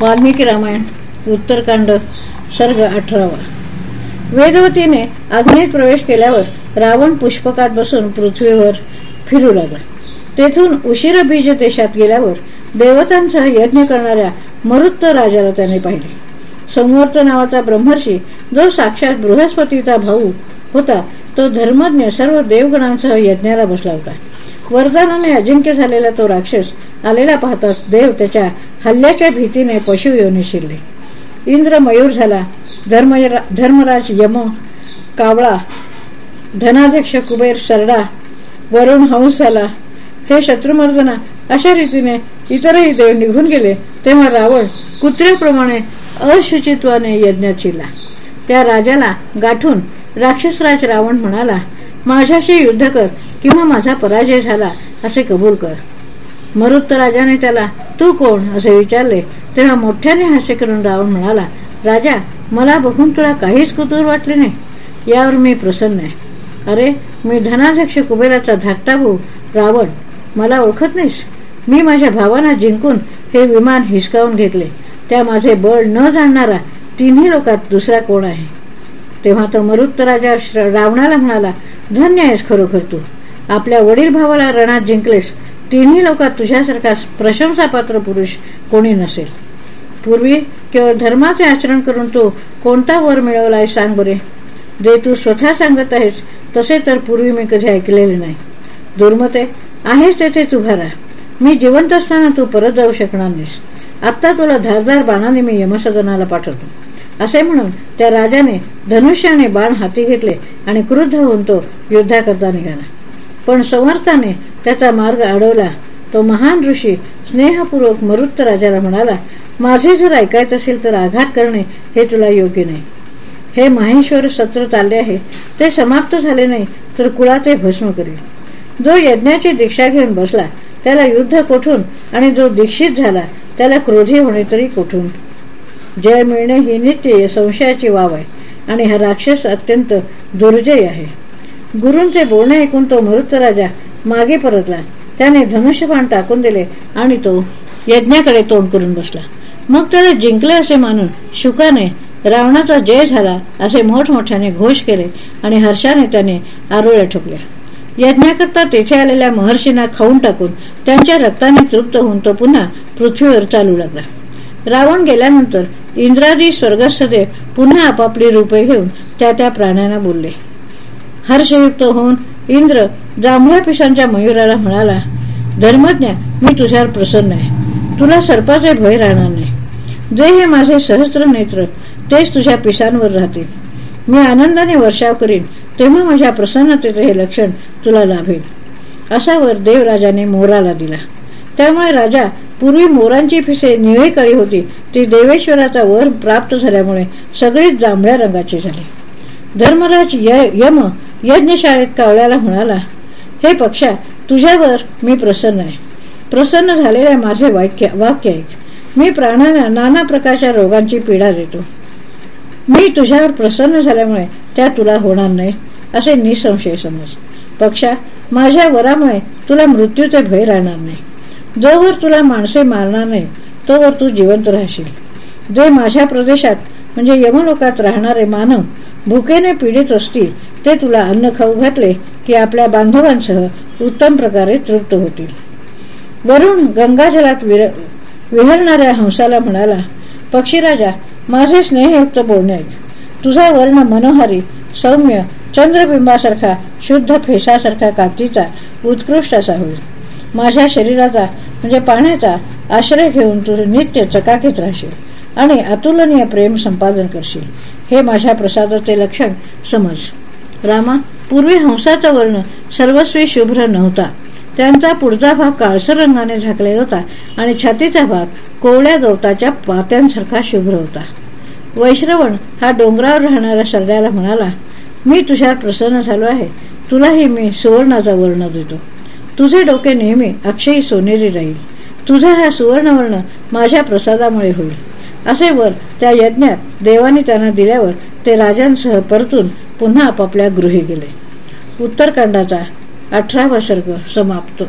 वाल्मिकी रामायण उत्तरकांड सर्ग अठरावा. वेदवतीने अग्नीत प्रवेश केल्यावर रावण पुष्पकात बसून पृथ्वीवर फिरू लागला. तेथून उशिरा बीज देशात गेल्यावर देवतांसह यज्ञ करणाऱ्या मरुत्त राजाला त्याने पाहिले. संवर्त नावाचा ब्रह्मर्षी जो साक्षात बृहस्पतीचा भाऊ होता तो धर्मज्ञ सर्व देवगणांसह यज्ञाला बसला होता. वरदानाने अजिंक्य झालेला तो राक्षस आलेला पाहताच देव त्याच्या हल्ल्याच्या भीतीने पशु येऊन शिरले. इंद्र मयूर झाला. धर्मराज यम कावळा धनाध्यक्ष कुबेर सरडा वरुण हंस झाला. हे शत्रुमर्दना अशा रीतीने इतरही देव निघून गेले तेव्हा रावण कुत्र्याप्रमाणे अशुचित्वाने यज्ञात शिरला. त्या राजाला गाठून राक्षसराज रावण म्हणाला माझ्याशी युद्ध कर किंवा माझा पराजय झाला असे कबूल कर. मरुत्त राजाने त्याला तू कोण? असे विचारले. तेव्हा मोठ्याने हास्य करून रावण म्हणाला राजा मला बघून तुला काहीच कुतूर वाटले नाही. यावर मी प्रसन्न आहे. अरे मी धनाध्यक्ष कुबेराचा धाकटा भाऊ. रावण मला ओळखत नाहीस? मी माझ्या भावांना जिंकून हे विमान हिसकावून घेतले. त्या माझे बळ न जाणणारा तिन्ही लोकात दुसरा कोण आहे? तेव्हा तो मरुत्त राजा रावणाला म्हणाला धन्य आहेस खरोखर तू. आपल्या वडील भावाला रणात जिंकलेस तिन्ही लोकात तुझ्यासारखा प्रशंसापात्र पुरुष कोणी नसेल. पूर्वी केवळ धर्माचे आचरण करून तू कोणता वर मिळवलाय सांग बरे. जे तू स्वतः सांगत आहेस तसे तर पूर्वी मी कधी ऐकलेले नाही. दुर्मते आहेस तेथेच उभा राहा मी जिवंत असताना तू परत जाऊ शकणार नाहीस. आत्ता तुला धारदार बाणाने मी यमसदनाला पाठवतो. असे म्हणून त्या राजाने धनुष्याने बाण हाती घेतले आणि क्रुद्ध होऊन तो युद्धाकरता निघाला. पण समर्थाने त्याचा मार्ग अडवला. तो महान ऋषी स्नेहपूर्वक मरुत्त राजाला म्हणाला माझे जर ऐकायचं असेल तर आघात करणे हे तुला योग्य नाही. हे माहेश्वर सत्र चालले आहे. ते समाप्त झाले नाही तर कुळाचे भस्म करील. जो यज्ञाची दीक्षा घेऊन बसला त्याला युद्ध कोठून आणि जो दीक्षित झाला त्याला क्रोधी होणे तरी कोठून? जय मिळणे ही नित्य संशयाची वाव आहे. आणि हा राक्षस अत्यंत दुर्जयी आहे. गुरूंचे बोलणे ऐकून तो मृत राजा मागे परतला. त्याने धनुष्यबाण टाकून दिले आणि तो यज्ञाकडे तोंड करून बसला. मग त्याला जिंकले असे मानून शुकाने रावणाचा जय झाला असे मोठमोठ्याने घोष केले आणि हर्षाने त्याने आरोळ्या ठोकल्या. यज्ञाकरता तेथे आलेल्या महर्षींना खाऊन टाकून त्यांच्या रक्ताने तृप्त होऊन तो पुन्हा पृथ्वीवर चालू लागला. रावण गेल्यानंतर इंद्रादी स्वर्गस्थदेव पुन्हा आपापली रूपे घेऊन त्या त्या प्राण्यांना बोलले. हर्षयुक्त होऊन इंद्र जांभळ्या पिशांच्या मयुराला म्हणाला धर्मज्ञ मी तुझ्यावर प्रसन्न आहे. तुला सर्पाचे भय राहणार नाही. जे हे माझे सहस्त्र नेत्र तेच तुझ्या पिसांवर राहतील. मी आनंदाने वर्षाव करीन तेव्हा माझ्या प्रसन्नतेचे हे लक्षण तुला लाभेल. असा वर देवराजाने मोराला दिला. त्यामुळे राजा पूर्वी मोरांची फिसे निळे काळी होती. ती देवेश्वराचा वर प्राप्त झाल्यामुळे सगळीच जांभळ्या रंगाची झाली. धर्मराज यम यज्ञशाळेत कावळ्याला म्हणाला हे पक्षा तुझ्यावर मी प्रसन्न आहे. प्रसन्न झालेले माझे वाक्य वाक्य ऐक. मी प्राणांना नाना प्रकारच्या रोगांची पीडा देतो. मी तुझ्यावर प्रसन्न झाल्यामुळे त्या तुला होणार नाही असे निसंशय समज. पक्षा माझ्या वरामुळे तुला मृत्यूचे भय राहणार नाही. जोवर तुला माणसे मारणार नाही तोवर तू जिवंत राहशील. जे माझ्या प्रदेशात म्हणजे यमलोकात राहणारे मानव भुकेने पीडित असतील ते तुला अन्न खाऊ घातले की आपल्या बांधवांसह उत्तम प्रकारे तृप्त होतील. वरून गंगाजलात विहरणाऱ्या हंसाला म्हणाला पक्षीराजा माझे स्नेहयुक्त बोलणे तुझा वर्ण मनोहारी सौम्य चंद्रबिंबासारखा शुद्ध फेसासारखा कातीचा उत्कृष्ट असा होईल. माझ्या शरीराचा म्हणजे पाण्याचा आश्रय घेऊन तू नित्य चकाकीत राहशील आणि अतुलनीय प्रेम संपादन करशील. हे माझ्या प्रसादाचे लक्षण समज. रामा पूर्वी हंसाचा वर्ण सर्वस्वी शुभ्र नव्हता. त्यांचा पुढचा भाग काळसर रंगाने झाकलेला होता आणि छातीचा भाग कोवळ्या गवताच्या पात्यांसारखा शुभ्र होता. वैश्रवण हा डोंगरावर राहणाऱ्या सरड्याला म्हणाला मी तुझ्यावर प्रसन्न झालो आहे. तुलाही मी सुवर्णाचा वर्ण देतो. तुझे डोके नेहमी अक्षयी सोनेरी राहील. तुझा हा सुवर्णवर्ण माझ्या प्रसादामुळे होईल. असे वर त्या यज्ञात देवाने त्यांना दिल्यावर ते राजांसह परतून पुन्हा आपापल्या गृही गेले. उत्तरकांडाचा अठरावा सर्ग समाप्त.